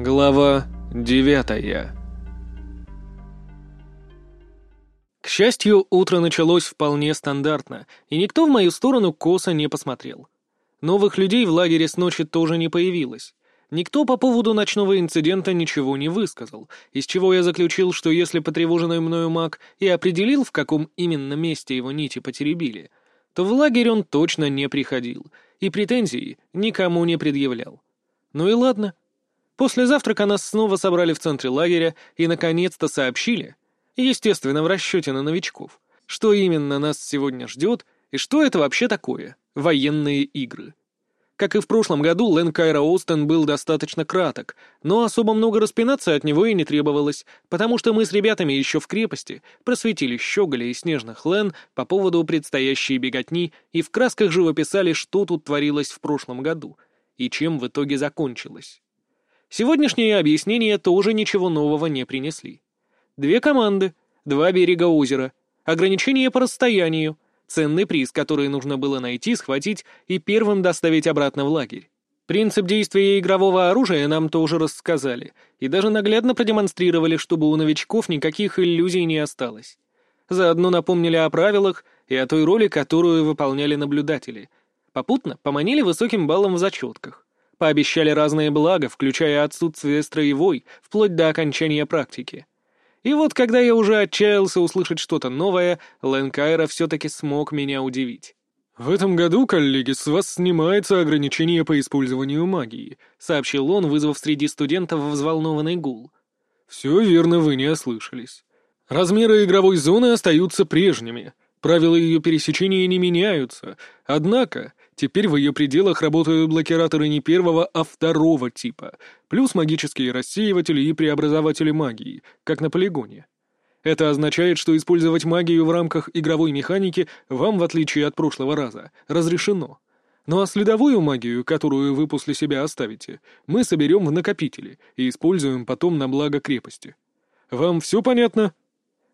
Глава девятая К счастью, утро началось вполне стандартно, и никто в мою сторону косо не посмотрел. Новых людей в лагере с ночи тоже не появилось. Никто по поводу ночного инцидента ничего не высказал, из чего я заключил, что если потревоженный мною маг и определил, в каком именно месте его нити потеребили, то в лагерь он точно не приходил и претензий никому не предъявлял. Ну и ладно. После завтрака нас снова собрали в центре лагеря и наконец-то сообщили, естественно, в расчете на новичков, что именно нас сегодня ждет и что это вообще такое — военные игры. Как и в прошлом году, Лэн Кайра Остен был достаточно краток, но особо много распинаться от него и не требовалось, потому что мы с ребятами еще в крепости просветили щеголя и снежных Лэн по поводу предстоящей беготни и в красках живописали, что тут творилось в прошлом году и чем в итоге закончилось. Сегодняшние объяснения тоже ничего нового не принесли. Две команды, два берега озера, ограничения по расстоянию — Ценный приз, который нужно было найти, схватить и первым доставить обратно в лагерь. Принцип действия игрового оружия нам тоже рассказали и даже наглядно продемонстрировали, чтобы у новичков никаких иллюзий не осталось. Заодно напомнили о правилах и о той роли, которую выполняли наблюдатели. Попутно поманили высоким баллом в зачетках. Пообещали разные блага, включая отсутствие строевой, вплоть до окончания практики. И вот когда я уже отчаялся услышать что-то новое, Лэн Кайра все-таки смог меня удивить. «В этом году, коллеги, с вас снимается ограничение по использованию магии», — сообщил он, вызвав среди студентов взволнованный гул. «Все верно, вы не ослышались. Размеры игровой зоны остаются прежними, правила ее пересечения не меняются, однако Теперь в ее пределах работают блокираторы не первого, а второго типа, плюс магические рассеиватели и преобразователи магии, как на полигоне. Это означает, что использовать магию в рамках игровой механики вам, в отличие от прошлого раза, разрешено. Ну а следовую магию, которую вы после себя оставите, мы соберем в накопители и используем потом на благо крепости. Вам все понятно?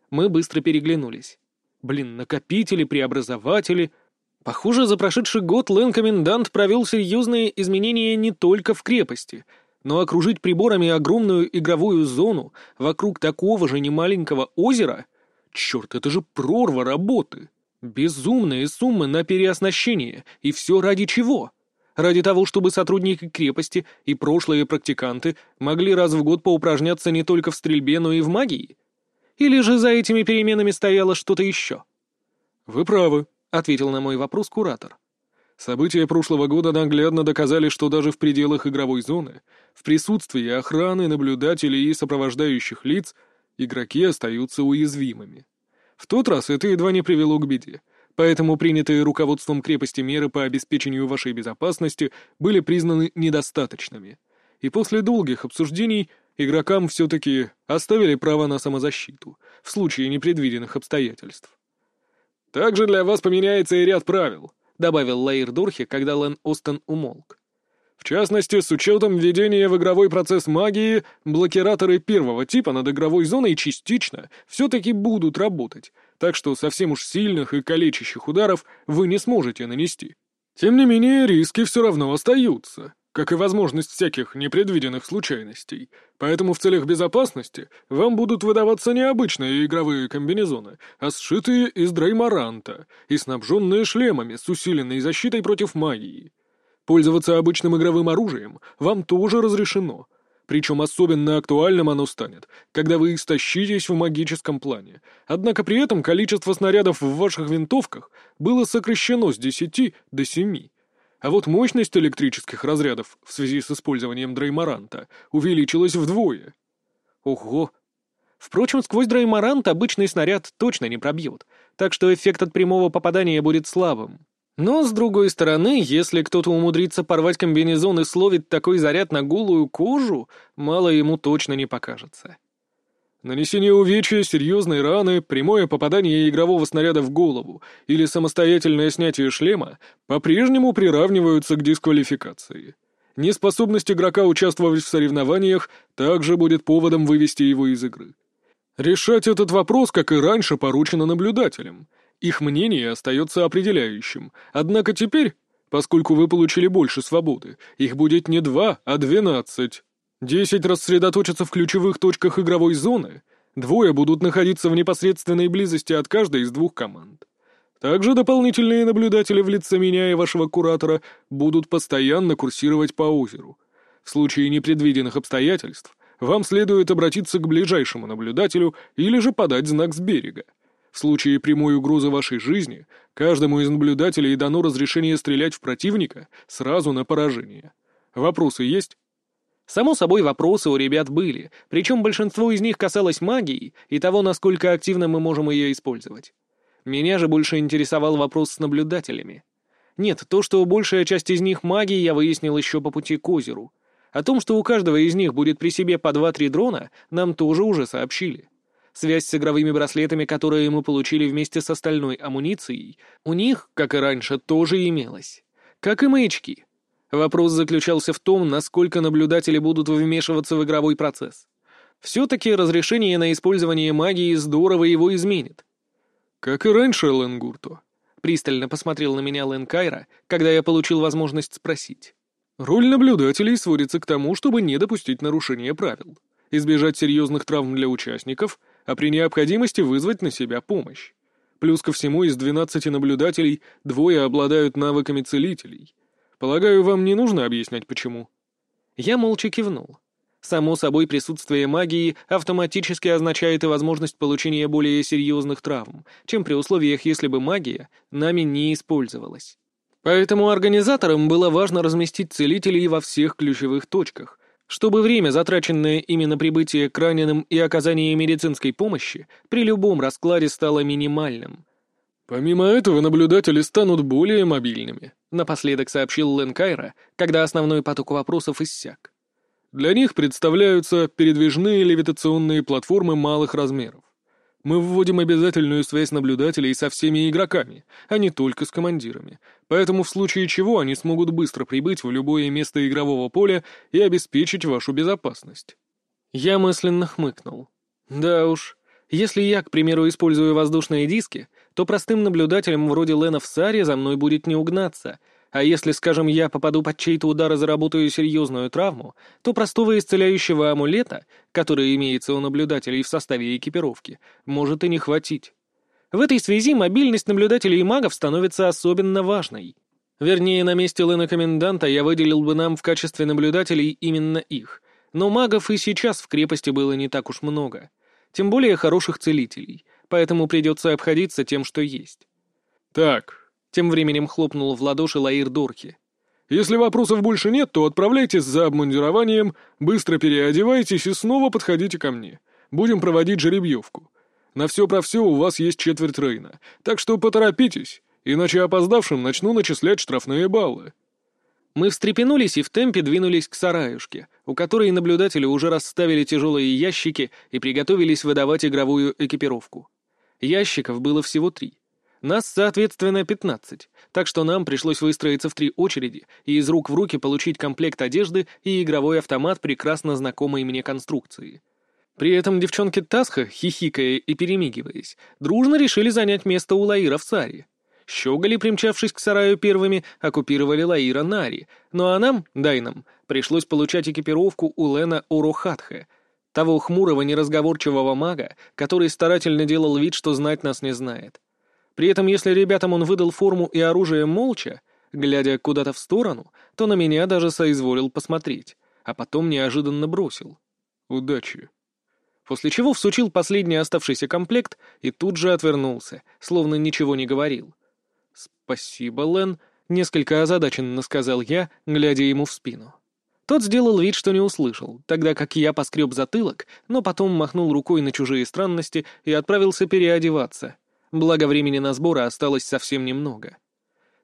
Мы быстро переглянулись. Блин, накопители, преобразователи — Похоже, за прошедший год Лэн-комендант провел серьезные изменения не только в крепости, но окружить приборами огромную игровую зону вокруг такого же немаленького озера — черт, это же прорва работы! Безумные суммы на переоснащение, и все ради чего? Ради того, чтобы сотрудники крепости и прошлые практиканты могли раз в год поупражняться не только в стрельбе, но и в магии? Или же за этими переменами стояло что-то еще? «Вы правы», ответил на мой вопрос куратор. События прошлого года наглядно доказали, что даже в пределах игровой зоны, в присутствии охраны, наблюдателей и сопровождающих лиц, игроки остаются уязвимыми. В тот раз это едва не привело к беде, поэтому принятые руководством крепости меры по обеспечению вашей безопасности были признаны недостаточными. И после долгих обсуждений игрокам все-таки оставили право на самозащиту в случае непредвиденных обстоятельств. «Также для вас поменяется и ряд правил», — добавил Лаир Дурхи, когда Лэн Остен умолк. В частности, с учетом введения в игровой процесс магии, блокираторы первого типа над игровой зоной частично все-таки будут работать, так что совсем уж сильных и калечащих ударов вы не сможете нанести. Тем не менее, риски все равно остаются как и возможность всяких непредвиденных случайностей. Поэтому в целях безопасности вам будут выдаваться не обычные игровые комбинезоны, а сшитые из дреймаранта и снабженные шлемами с усиленной защитой против магии. Пользоваться обычным игровым оружием вам тоже разрешено. Причем особенно актуальным оно станет, когда вы истощитесь в магическом плане. Однако при этом количество снарядов в ваших винтовках было сокращено с 10 до 7. А вот мощность электрических разрядов в связи с использованием дреймаранта увеличилась вдвое. Ого! Впрочем, сквозь дреймарант обычный снаряд точно не пробьет, так что эффект от прямого попадания будет слабым. Но, с другой стороны, если кто-то умудрится порвать комбинезон и словит такой заряд на голую кожу, мало ему точно не покажется. Нанесение увечья, серьезной раны, прямое попадание игрового снаряда в голову или самостоятельное снятие шлема по-прежнему приравниваются к дисквалификации. Неспособность игрока участвовать в соревнованиях также будет поводом вывести его из игры. Решать этот вопрос, как и раньше, поручено наблюдателям. Их мнение остается определяющим. Однако теперь, поскольку вы получили больше свободы, их будет не два, а двенадцать. Десять рассредоточатся в ключевых точках игровой зоны, двое будут находиться в непосредственной близости от каждой из двух команд. Также дополнительные наблюдатели в лице меня и вашего куратора будут постоянно курсировать по озеру. В случае непредвиденных обстоятельств вам следует обратиться к ближайшему наблюдателю или же подать знак с берега. В случае прямой угрозы вашей жизни, каждому из наблюдателей дано разрешение стрелять в противника сразу на поражение. Вопросы есть? Само собой, вопросы у ребят были, причем большинство из них касалось магии и того, насколько активно мы можем ее использовать. Меня же больше интересовал вопрос с наблюдателями. Нет, то, что большая часть из них маги, я выяснил еще по пути к озеру. О том, что у каждого из них будет при себе по 2-3 дрона, нам тоже уже сообщили. Связь с игровыми браслетами, которые мы получили вместе с остальной амуницией, у них, как и раньше, тоже имелась. Как и маячки. Вопрос заключался в том, насколько наблюдатели будут вмешиваться в игровой процесс. Все-таки разрешение на использование магии здорово его изменит. «Как и раньше, Ленгурто», — пристально посмотрел на меня Лен Кайра, когда я получил возможность спросить. «Роль наблюдателей сводится к тому, чтобы не допустить нарушения правил, избежать серьезных травм для участников, а при необходимости вызвать на себя помощь. Плюс ко всему из 12 наблюдателей двое обладают навыками целителей. Полагаю, вам не нужно объяснять, почему?» Я молча кивнул. Само собой, присутствие магии автоматически означает и возможность получения более серьезных травм, чем при условиях, если бы магия нами не использовалась. Поэтому организаторам было важно разместить целителей во всех ключевых точках, чтобы время, затраченное именно прибытие к раненым и оказание медицинской помощи, при любом раскладе стало минимальным. «Помимо этого, наблюдатели станут более мобильными», — напоследок сообщил Лен Кайра, когда основной поток вопросов иссяк. Для них представляются передвижные левитационные платформы малых размеров. Мы вводим обязательную связь наблюдателей со всеми игроками, а не только с командирами, поэтому в случае чего они смогут быстро прибыть в любое место игрового поля и обеспечить вашу безопасность. Я мысленно хмыкнул. Да уж, если я, к примеру, использую воздушные диски, то простым наблюдателям вроде Лена в Саре за мной будет не угнаться — а если, скажем, я попаду под чей-то удар и заработаю серьезную травму, то простого исцеляющего амулета, который имеется у наблюдателей в составе экипировки, может и не хватить. В этой связи мобильность наблюдателей и магов становится особенно важной. Вернее, на месте Лена-коменданта я выделил бы нам в качестве наблюдателей именно их. Но магов и сейчас в крепости было не так уж много. Тем более хороших целителей, поэтому придется обходиться тем, что есть. «Так, тем временем хлопнул в ладоши Лаир Дорки. «Если вопросов больше нет, то отправляйтесь за обмундированием, быстро переодевайтесь и снова подходите ко мне. Будем проводить жеребьевку. На все про все у вас есть четверть Рейна, так что поторопитесь, иначе опоздавшим начну начислять штрафные баллы». Мы встрепенулись и в темпе двинулись к сараюшке, у которой наблюдатели уже расставили тяжелые ящики и приготовились выдавать игровую экипировку. Ящиков было всего три. Нас, соответственно, 15, так что нам пришлось выстроиться в три очереди и из рук в руки получить комплект одежды и игровой автомат прекрасно знакомой мне конструкции. При этом девчонки Тасха, хихикая и перемигиваясь, дружно решили занять место у Лаира в Саре. Щеголи, примчавшись к сараю первыми, оккупировали Лаира Нари, ну а нам, Дайнам, пришлось получать экипировку у Лена Урохатха, того хмурого неразговорчивого мага, который старательно делал вид, что знать нас не знает. При этом, если ребятам он выдал форму и оружие молча, глядя куда-то в сторону, то на меня даже соизволил посмотреть, а потом неожиданно бросил. «Удачи». После чего всучил последний оставшийся комплект и тут же отвернулся, словно ничего не говорил. «Спасибо, Лен», — несколько озадаченно сказал я, глядя ему в спину. Тот сделал вид, что не услышал, тогда как я поскреб затылок, но потом махнул рукой на чужие странности и отправился переодеваться — Благо времени на сборы осталось совсем немного.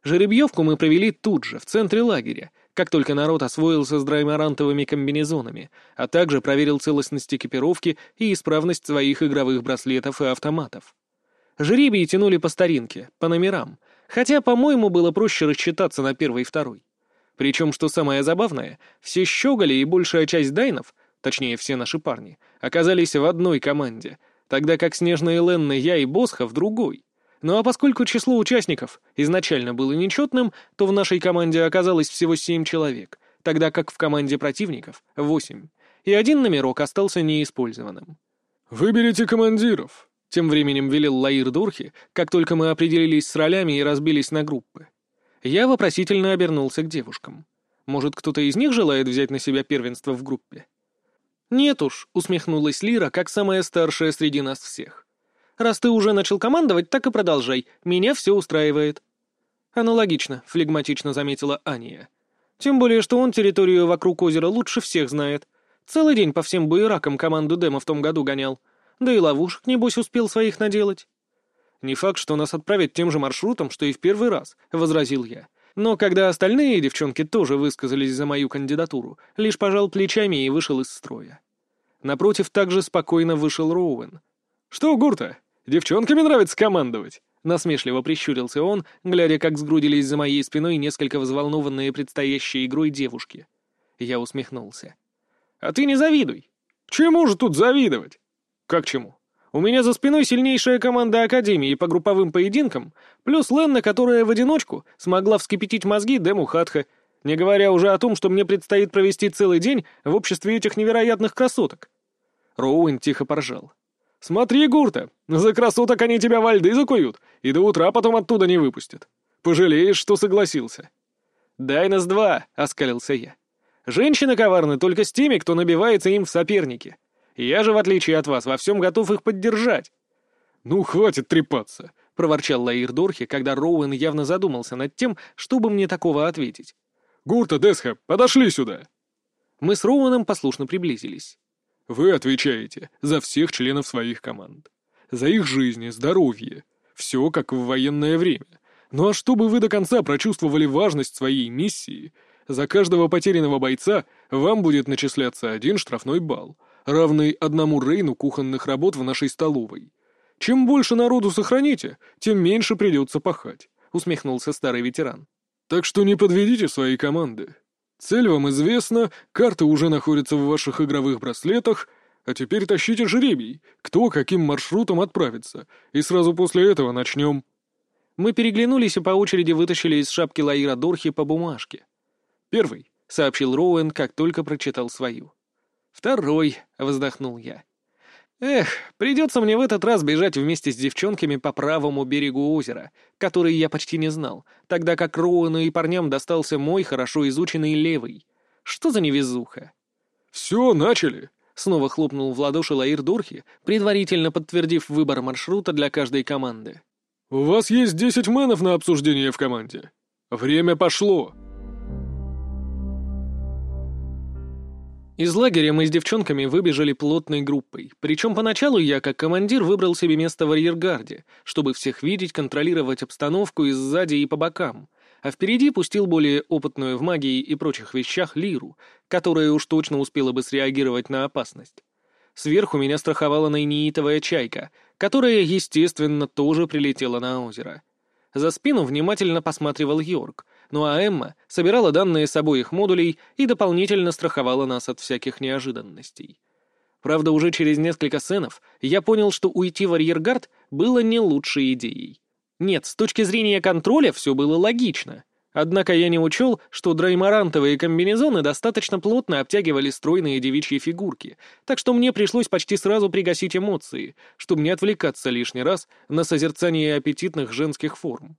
Жеребьевку мы провели тут же, в центре лагеря, как только народ освоился с драймарантовыми комбинезонами, а также проверил целостность экипировки и исправность своих игровых браслетов и автоматов. Жеребии тянули по старинке, по номерам, хотя, по-моему, было проще рассчитаться на первый и второй. Причем, что самое забавное, все щеголи и большая часть дайнов, точнее, все наши парни, оказались в одной команде — тогда как Снежная Ленна, я и Босха в другой. Ну а поскольку число участников изначально было нечетным, то в нашей команде оказалось всего семь человек, тогда как в команде противников — восемь. и один номерок остался неиспользованным. «Выберите командиров», — тем временем велел Лаир Дурхи, как только мы определились с ролями и разбились на группы. Я вопросительно обернулся к девушкам. Может, кто-то из них желает взять на себя первенство в группе? «Нет уж», — усмехнулась Лира, как самая старшая среди нас всех. «Раз ты уже начал командовать, так и продолжай. Меня все устраивает». «Аналогично», — флегматично заметила Ания. «Тем более, что он территорию вокруг озера лучше всех знает. Целый день по всем буеракам команду Дема в том году гонял. Да и ловушек, небось, успел своих наделать». «Не факт, что нас отправят тем же маршрутом, что и в первый раз», — возразил я. Но когда остальные девчонки тоже высказались за мою кандидатуру, лишь пожал плечами и вышел из строя. Напротив также спокойно вышел Роуэн. «Что, Гурта, девчонками нравится командовать?» Насмешливо прищурился он, глядя, как сгрудились за моей спиной несколько взволнованные предстоящей игрой девушки. Я усмехнулся. «А ты не завидуй!» «Чему же тут завидовать?» «Как чему? У меня за спиной сильнейшая команда Академии по групповым поединкам, плюс Ленна, которая в одиночку смогла вскипятить мозги Дему Хатха, не говоря уже о том, что мне предстоит провести целый день в обществе этих невероятных красоток. Роуэн тихо поржал. «Смотри, Гурта, за красоток они тебя во льды закуют, и до утра потом оттуда не выпустят. Пожалеешь, что согласился». «Дай нас два», — оскалился я. «Женщины коварны только с теми, кто набивается им в соперники. Я же, в отличие от вас, во всем готов их поддержать». «Ну, хватит трепаться», — проворчал Лаир Дорхи, когда Роуэн явно задумался над тем, чтобы мне такого ответить. «Гурта, Десха, подошли сюда!» Мы с Роуэном послушно приблизились. «Вы отвечаете за всех членов своих команд. За их жизни, здоровье. Все как в военное время. Ну а чтобы вы до конца прочувствовали важность своей миссии, за каждого потерянного бойца вам будет начисляться один штрафной балл, равный одному рейну кухонных работ в нашей столовой. Чем больше народу сохраните, тем меньше придется пахать», — усмехнулся старый ветеран. «Так что не подведите свои команды. Цель вам известна, карты уже находятся в ваших игровых браслетах, а теперь тащите жребий, кто каким маршрутом отправится, и сразу после этого начнем». Мы переглянулись и по очереди вытащили из шапки Лаира Дорхи по бумажке. «Первый», — сообщил Роуэн, как только прочитал свою. «Второй», — вздохнул я. «Эх, придется мне в этот раз бежать вместе с девчонками по правому берегу озера, который я почти не знал, тогда как Роуэну и парням достался мой хорошо изученный левый. Что за невезуха?» «Все, начали!» — снова хлопнул в ладоши Лаир Дурхи, предварительно подтвердив выбор маршрута для каждой команды. «У вас есть десять мэнов на обсуждение в команде. Время пошло!» Из лагеря мы с девчонками выбежали плотной группой, причем поначалу я, как командир, выбрал себе место в арьергарде, чтобы всех видеть, контролировать обстановку и сзади, и по бокам, а впереди пустил более опытную в магии и прочих вещах Лиру, которая уж точно успела бы среагировать на опасность. Сверху меня страховала найнеитовая чайка, которая, естественно, тоже прилетела на озеро. За спину внимательно посматривал Йорк, ну а Эмма собирала данные с обоих модулей и дополнительно страховала нас от всяких неожиданностей. Правда, уже через несколько сценов я понял, что уйти в арьергард было не лучшей идеей. Нет, с точки зрения контроля все было логично. Однако я не учел, что драймарантовые комбинезоны достаточно плотно обтягивали стройные девичьи фигурки, так что мне пришлось почти сразу пригасить эмоции, чтобы не отвлекаться лишний раз на созерцание аппетитных женских форм.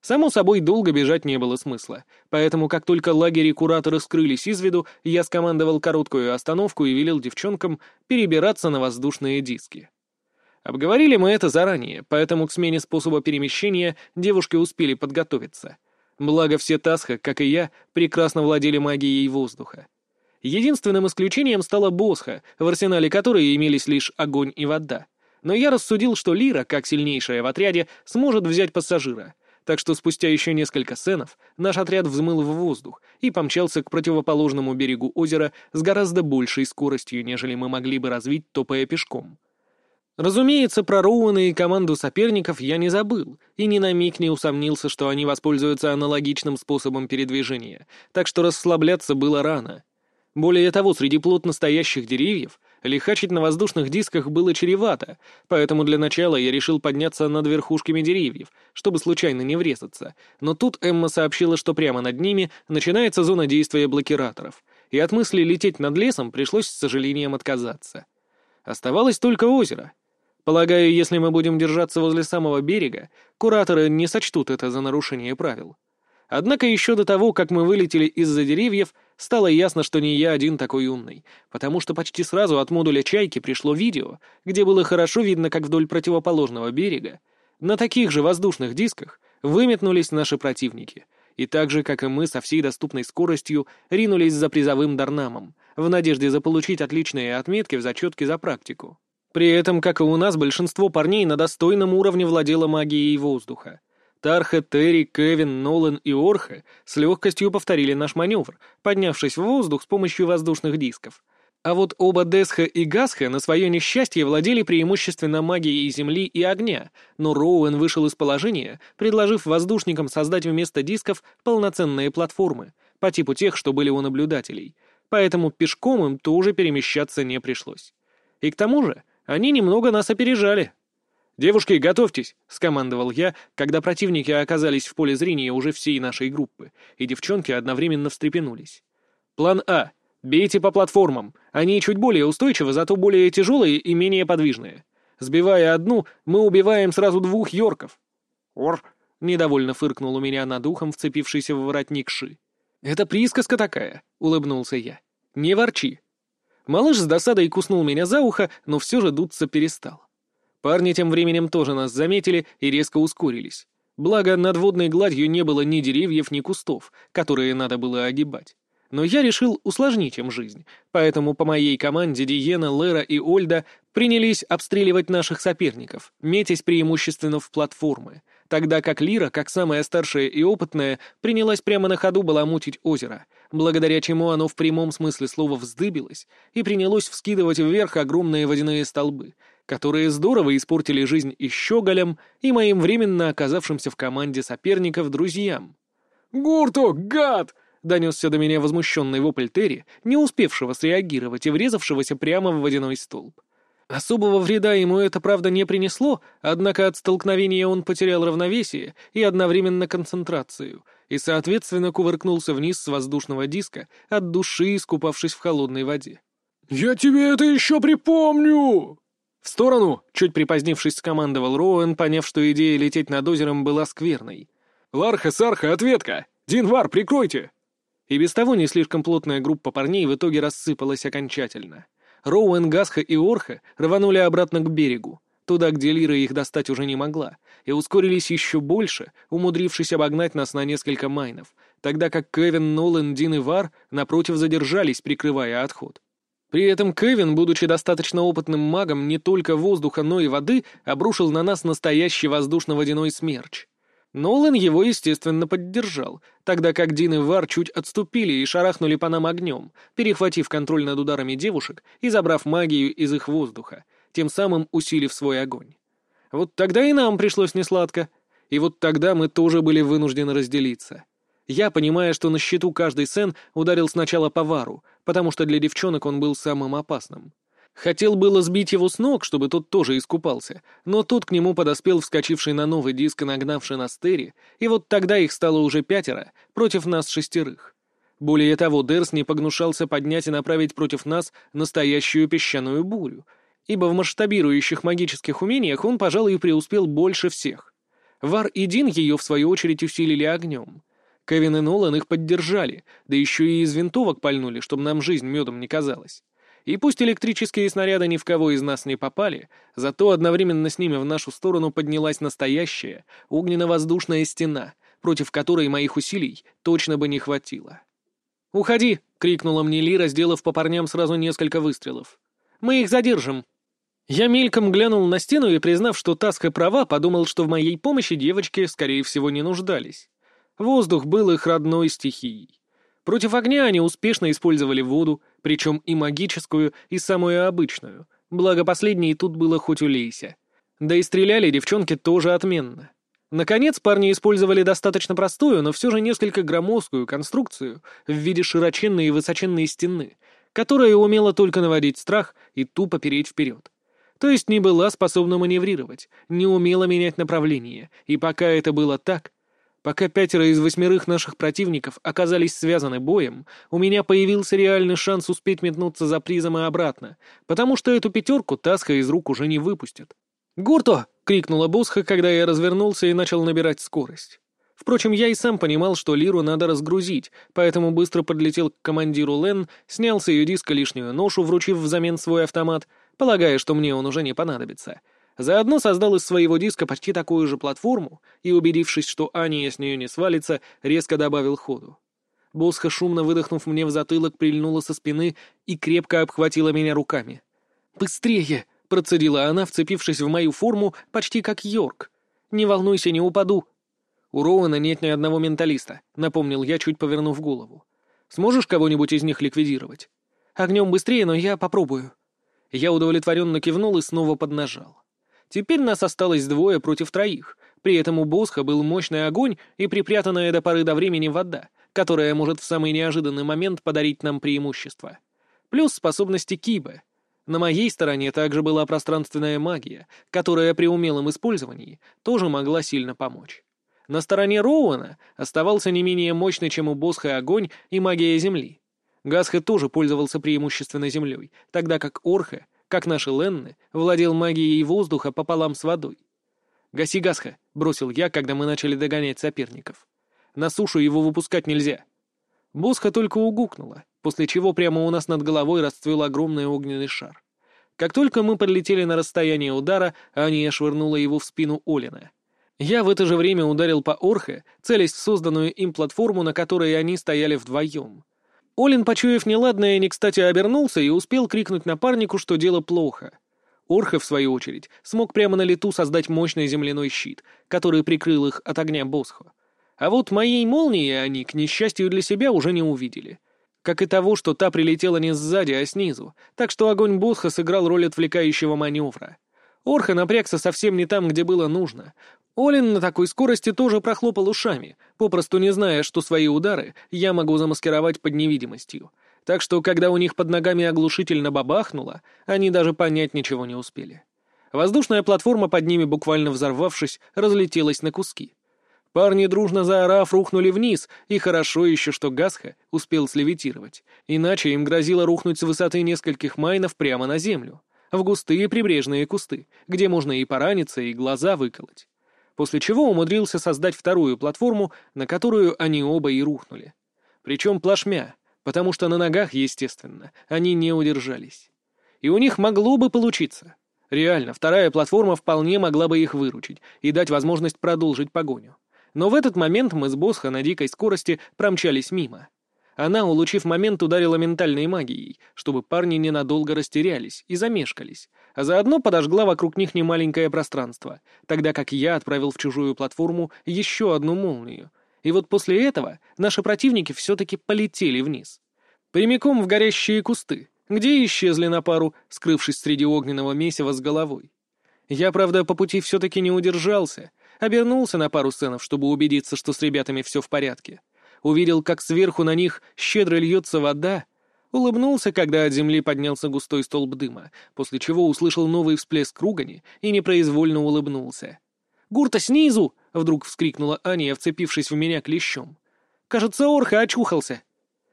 Само собой, долго бежать не было смысла, поэтому как только лагерь и кураторы скрылись из виду, я скомандовал короткую остановку и велел девчонкам перебираться на воздушные диски. Обговорили мы это заранее, поэтому к смене способа перемещения девушки успели подготовиться. Благо все Тасха, как и я, прекрасно владели магией воздуха. Единственным исключением стала Босха, в арсенале которой имелись лишь огонь и вода. Но я рассудил, что Лира, как сильнейшая в отряде, сможет взять пассажира — так что спустя еще несколько сценов наш отряд взмыл в воздух и помчался к противоположному берегу озера с гораздо большей скоростью, нежели мы могли бы развить, топая пешком. Разумеется, про Роуэна и команду соперников я не забыл, и ни на миг не усомнился, что они воспользуются аналогичным способом передвижения, так что расслабляться было рано. Более того, среди плотно стоящих деревьев лихачить на воздушных дисках было чревато, поэтому для начала я решил подняться над верхушками деревьев, чтобы случайно не врезаться. Но тут Эмма сообщила, что прямо над ними начинается зона действия блокираторов, и от мысли лететь над лесом пришлось с сожалением отказаться. Оставалось только озеро. Полагаю, если мы будем держаться возле самого берега, кураторы не сочтут это за нарушение правил. Однако еще до того, как мы вылетели из-за деревьев, стало ясно, что не я один такой умный, потому что почти сразу от модуля «Чайки» пришло видео, где было хорошо видно, как вдоль противоположного берега на таких же воздушных дисках выметнулись наши противники, и так же, как и мы, со всей доступной скоростью ринулись за призовым Дарнамом, в надежде заполучить отличные отметки в зачетке за практику. При этом, как и у нас, большинство парней на достойном уровне владело магией воздуха. Тарха, Терри, Кевин, Нолан и Орха с легкостью повторили наш маневр, поднявшись в воздух с помощью воздушных дисков. А вот оба Десха и Гасха на свое несчастье владели преимущественно магией земли и огня, но Роуэн вышел из положения, предложив воздушникам создать вместо дисков полноценные платформы, по типу тех, что были у наблюдателей, поэтому пешком им тоже перемещаться не пришлось. И к тому же они немного нас опережали. «Девушки, готовьтесь!» — скомандовал я, когда противники оказались в поле зрения уже всей нашей группы, и девчонки одновременно встрепенулись. «План А. Бейте по платформам. Они чуть более устойчивы, зато более тяжелые и менее подвижные. Сбивая одну, мы убиваем сразу двух йорков». «Ор!» — недовольно фыркнул у меня над ухом, вцепившийся в воротник Ши. «Это присказка такая», — улыбнулся я. «Не ворчи». Малыш с досадой куснул меня за ухо, но все же дуться перестал. Парни тем временем тоже нас заметили и резко ускорились. Благо, над водной гладью не было ни деревьев, ни кустов, которые надо было огибать. Но я решил усложнить им жизнь, поэтому по моей команде Диена, Лера и Ольда принялись обстреливать наших соперников, метясь преимущественно в платформы, тогда как Лира, как самая старшая и опытная, принялась прямо на ходу баламутить озеро, благодаря чему оно в прямом смысле слова вздыбилось и принялось вскидывать вверх огромные водяные столбы, которые здорово испортили жизнь и щеголям, и моим временно оказавшимся в команде соперников друзьям. «Гурту, гад!» — донесся до меня возмущенный вопль Терри, не успевшего среагировать и врезавшегося прямо в водяной столб. Особого вреда ему это, правда, не принесло, однако от столкновения он потерял равновесие и одновременно концентрацию, и, соответственно, кувыркнулся вниз с воздушного диска, от души искупавшись в холодной воде. «Я тебе это еще припомню!» «В сторону!» — чуть припозднившись, скомандовал Роуэн, поняв, что идея лететь над озером была скверной. «Ларха, Сарха, ответка! Динвар, прикройте!» И без того не слишком плотная группа парней в итоге рассыпалась окончательно. Роуэн, Гасха и Орха рванули обратно к берегу, туда, где Лира их достать уже не могла, и ускорились еще больше, умудрившись обогнать нас на несколько майнов, тогда как Кевин, Нолан, Дин и Вар напротив задержались, прикрывая отход. При этом Кевин, будучи достаточно опытным магом не только воздуха, но и воды, обрушил на нас настоящий воздушно-водяной смерч. Нолан его, естественно, поддержал, тогда как Дин и Вар чуть отступили и шарахнули по нам огнем, перехватив контроль над ударами девушек и забрав магию из их воздуха, тем самым усилив свой огонь. Вот тогда и нам пришлось несладко. И вот тогда мы тоже были вынуждены разделиться. Я, понимая, что на счету каждый сен, ударил сначала по Вару, потому что для девчонок он был самым опасным. Хотел было сбить его с ног, чтобы тот тоже искупался, но тут к нему подоспел вскочивший на новый диск и нагнавший нас Терри, и вот тогда их стало уже пятеро, против нас шестерых. Более того, Дерс не погнушался поднять и направить против нас настоящую песчаную бурю, ибо в масштабирующих магических умениях он, пожалуй, преуспел больше всех. Вар и Дин ее, в свою очередь, усилили огнем. Кевин и Нолан их поддержали, да еще и из винтовок пальнули, чтобы нам жизнь медом не казалась. И пусть электрические снаряды ни в кого из нас не попали, зато одновременно с ними в нашу сторону поднялась настоящая огненно-воздушная стена, против которой моих усилий точно бы не хватило. «Уходи!» — крикнула мне Лира, сделав по парням сразу несколько выстрелов. «Мы их задержим!» Я мельком глянул на стену и, признав, что Таска права, подумал, что в моей помощи девочки, скорее всего, не нуждались. Воздух был их родной стихией. Против огня они успешно использовали воду, причем и магическую, и самую обычную. Благо последней тут было хоть улейся. Да и стреляли девчонки тоже отменно. Наконец, парни использовали достаточно простую, но все же несколько громоздкую конструкцию в виде широченной и высоченной стены, которая умела только наводить страх и тупо переть вперед. То есть не была способна маневрировать, не умела менять направление, и пока это было так, Пока пятеро из восьмерых наших противников оказались связаны боем, у меня появился реальный шанс успеть метнуться за призом и обратно, потому что эту пятерку Таска из рук уже не выпустит. «Гурто!» — крикнула Босха, когда я развернулся и начал набирать скорость. Впрочем, я и сам понимал, что Лиру надо разгрузить, поэтому быстро подлетел к командиру Лен, снял с ее диска лишнюю ношу, вручив взамен свой автомат, полагая, что мне он уже не понадобится — Заодно создал из своего диска почти такую же платформу и, убедившись, что Ания с нее не свалится, резко добавил ходу. Босха, шумно выдохнув мне в затылок, прильнула со спины и крепко обхватила меня руками. «Быстрее!» — процедила она, вцепившись в мою форму, почти как Йорк. «Не волнуйся, не упаду!» «У Роуэна нет ни одного менталиста», — напомнил я, чуть повернув голову. «Сможешь кого-нибудь из них ликвидировать?» «Огнем быстрее, но я попробую». Я удовлетворенно кивнул и снова поднажал. Теперь нас осталось двое против троих. При этом у Босха был мощный огонь и припрятанная до поры до времени вода, которая может в самый неожиданный момент подарить нам преимущество. Плюс способности Кибы. На моей стороне также была пространственная магия, которая при умелом использовании тоже могла сильно помочь. На стороне Роуэна оставался не менее мощный, чем у Босха огонь и магия Земли. Гасхе тоже пользовался преимущественно Землей, тогда как Орхе как наши Ленны, владел магией воздуха пополам с водой. «Гаси Гасха», — бросил я, когда мы начали догонять соперников. «На сушу его выпускать нельзя». Босха только угукнула, после чего прямо у нас над головой расцвел огромный огненный шар. Как только мы подлетели на расстояние удара, Ания швырнула его в спину Олина. Я в это же время ударил по Орхе, целясь в созданную им платформу, на которой они стояли вдвоем. Олин, почуяв неладное, не кстати обернулся и успел крикнуть напарнику, что дело плохо. Орха, в свою очередь, смог прямо на лету создать мощный земляной щит, который прикрыл их от огня Босхо. А вот моей молнии они, к несчастью для себя, уже не увидели. Как и того, что та прилетела не сзади, а снизу, так что огонь Босха сыграл роль отвлекающего маневра. Орха напрягся совсем не там, где было нужно. Олин на такой скорости тоже прохлопал ушами, попросту не зная, что свои удары я могу замаскировать под невидимостью. Так что, когда у них под ногами оглушительно бабахнуло, они даже понять ничего не успели. Воздушная платформа под ними, буквально взорвавшись, разлетелась на куски. Парни, дружно заорав, рухнули вниз, и хорошо еще, что Гасха успел слевитировать, иначе им грозило рухнуть с высоты нескольких майнов прямо на землю, в густые прибрежные кусты, где можно и пораниться, и глаза выколоть после чего умудрился создать вторую платформу, на которую они оба и рухнули. Причем плашмя, потому что на ногах, естественно, они не удержались. И у них могло бы получиться. Реально, вторая платформа вполне могла бы их выручить и дать возможность продолжить погоню. Но в этот момент мы с Босха на дикой скорости промчались мимо. Она, улучив момент, ударила ментальной магией, чтобы парни ненадолго растерялись и замешкались, а заодно подожгла вокруг них немаленькое пространство, тогда как я отправил в чужую платформу еще одну молнию. И вот после этого наши противники все-таки полетели вниз. Прямиком в горящие кусты, где исчезли на пару, скрывшись среди огненного месива с головой. Я, правда, по пути все-таки не удержался, обернулся на пару сценов, чтобы убедиться, что с ребятами все в порядке. Увидел, как сверху на них щедро льется вода, Улыбнулся, когда от земли поднялся густой столб дыма, после чего услышал новый всплеск ругани и непроизвольно улыбнулся. «Гурта, снизу!» — вдруг вскрикнула Аня, вцепившись в меня клещом. «Кажется, Орха очухался!»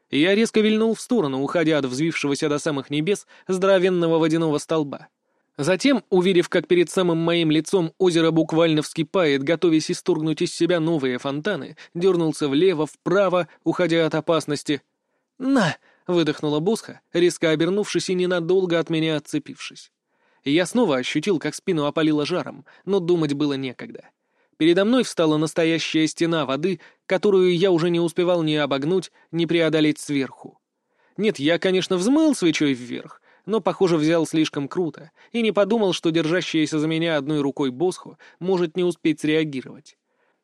Я резко вильнул в сторону, уходя от взвившегося до самых небес здоровенного водяного столба. Затем, увидев, как перед самым моим лицом озеро буквально вскипает, готовясь исторгнуть из себя новые фонтаны, дернулся влево, вправо, уходя от опасности. «На!» Выдохнула Босха, резко обернувшись и ненадолго от меня отцепившись. Я снова ощутил, как спину опалило жаром, но думать было некогда. Передо мной встала настоящая стена воды, которую я уже не успевал ни обогнуть, ни преодолеть сверху. Нет, я, конечно, взмыл свечой вверх, но, похоже, взял слишком круто и не подумал, что держащаяся за меня одной рукой Босху может не успеть среагировать.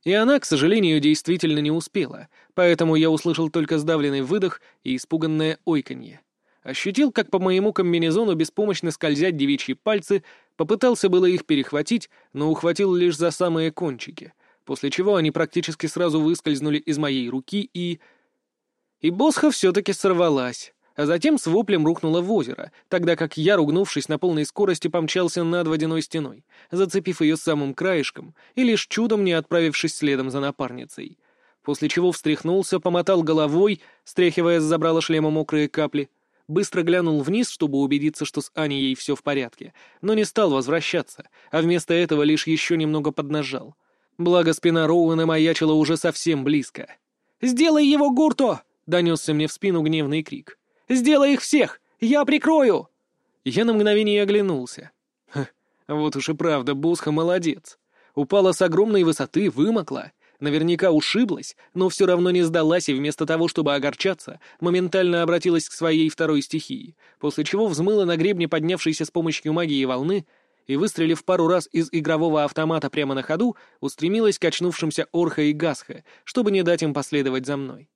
И она, к сожалению, действительно не успела, поэтому я услышал только сдавленный выдох и испуганное ойканье. Ощутил, как по моему комбинезону беспомощно скользят девичьи пальцы, попытался было их перехватить, но ухватил лишь за самые кончики, после чего они практически сразу выскользнули из моей руки и... И Босха все-таки сорвалась. А затем с воплем рухнула в озеро, тогда как я, ругнувшись на полной скорости, помчался над водяной стеной, зацепив ее самым краешком и лишь чудом не отправившись следом за напарницей. После чего встряхнулся, помотал головой, стряхивая с забрала шлема мокрые капли, быстро глянул вниз, чтобы убедиться, что с Аней все в порядке, но не стал возвращаться, а вместо этого лишь еще немного поднажал. Благо спина Роуэна маячила уже совсем близко. «Сделай его, Гурто!» — донесся мне в спину гневный крик. Сделай их всех! Я прикрою!» Я на мгновение оглянулся. Ха, вот уж и правда, Босха молодец. Упала с огромной высоты, вымокла. Наверняка ушиблась, но все равно не сдалась и вместо того, чтобы огорчаться, моментально обратилась к своей второй стихии, после чего взмыла на гребне поднявшейся с помощью магии волны и, выстрелив пару раз из игрового автомата прямо на ходу, устремилась к очнувшимся Орха и Гасха, чтобы не дать им последовать за мной.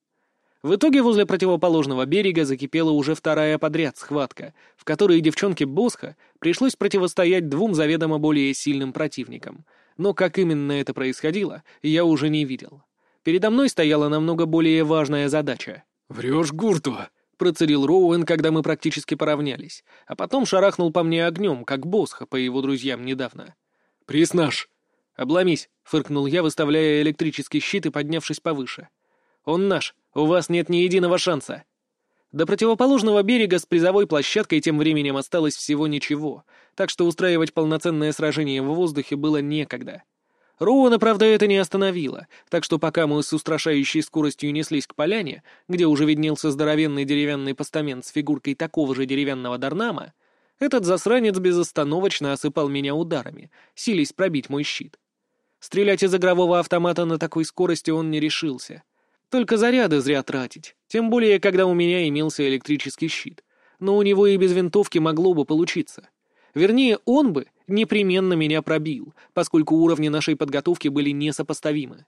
В итоге возле противоположного берега закипела уже вторая подряд схватка, в которой девчонке Босха пришлось противостоять двум заведомо более сильным противникам. Но как именно это происходило, я уже не видел. Передо мной стояла намного более важная задача. «Врешь, Гурту!» — процедил Роуэн, когда мы практически поравнялись, а потом шарахнул по мне огнем, как Босха по его друзьям недавно. «Приз наш!» «Обломись!» — фыркнул я, выставляя электрический щит и поднявшись повыше. «Он наш!» У вас нет ни единого шанса. До противоположного берега с призовой площадкой тем временем осталось всего ничего, так что устраивать полноценное сражение в воздухе было некогда. Роуэна, правда, это не остановило, так что пока мы с устрашающей скоростью неслись к поляне, где уже виднелся здоровенный деревянный постамент с фигуркой такого же деревянного Дарнама, этот засранец безостановочно осыпал меня ударами, сились пробить мой щит. Стрелять из игрового автомата на такой скорости он не решился — только заряды зря тратить, тем более, когда у меня имелся электрический щит. Но у него и без винтовки могло бы получиться. Вернее, он бы непременно меня пробил, поскольку уровни нашей подготовки были несопоставимы.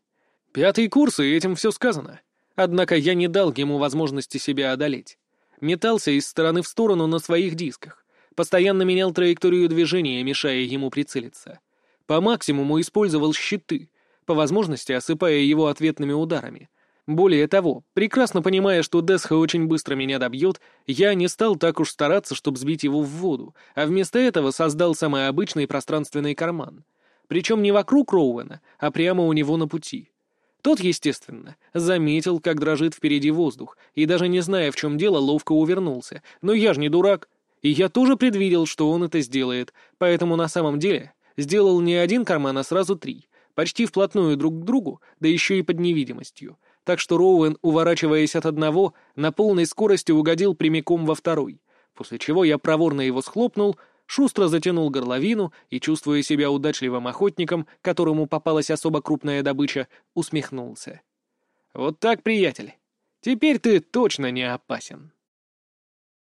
Пятый курс, и этим все сказано. Однако я не дал ему возможности себя одолеть. Метался из стороны в сторону на своих дисках. Постоянно менял траекторию движения, мешая ему прицелиться. По максимуму использовал щиты, по возможности осыпая его ответными ударами — более того, прекрасно понимая, что Десха очень быстро меня добьет, я не стал так уж стараться, чтобы сбить его в воду, а вместо этого создал самый обычный пространственный карман. Причем не вокруг Роуэна, а прямо у него на пути. Тот, естественно, заметил, как дрожит впереди воздух, и даже не зная, в чем дело, ловко увернулся. Но я же не дурак. И я тоже предвидел, что он это сделает, поэтому на самом деле сделал не один карман, а сразу три, почти вплотную друг к другу, да еще и под невидимостью — так что Роуэн, уворачиваясь от одного, на полной скорости угодил прямиком во второй, после чего я проворно его схлопнул, шустро затянул горловину и, чувствуя себя удачливым охотником, которому попалась особо крупная добыча, усмехнулся. «Вот так, приятель. Теперь ты точно не опасен».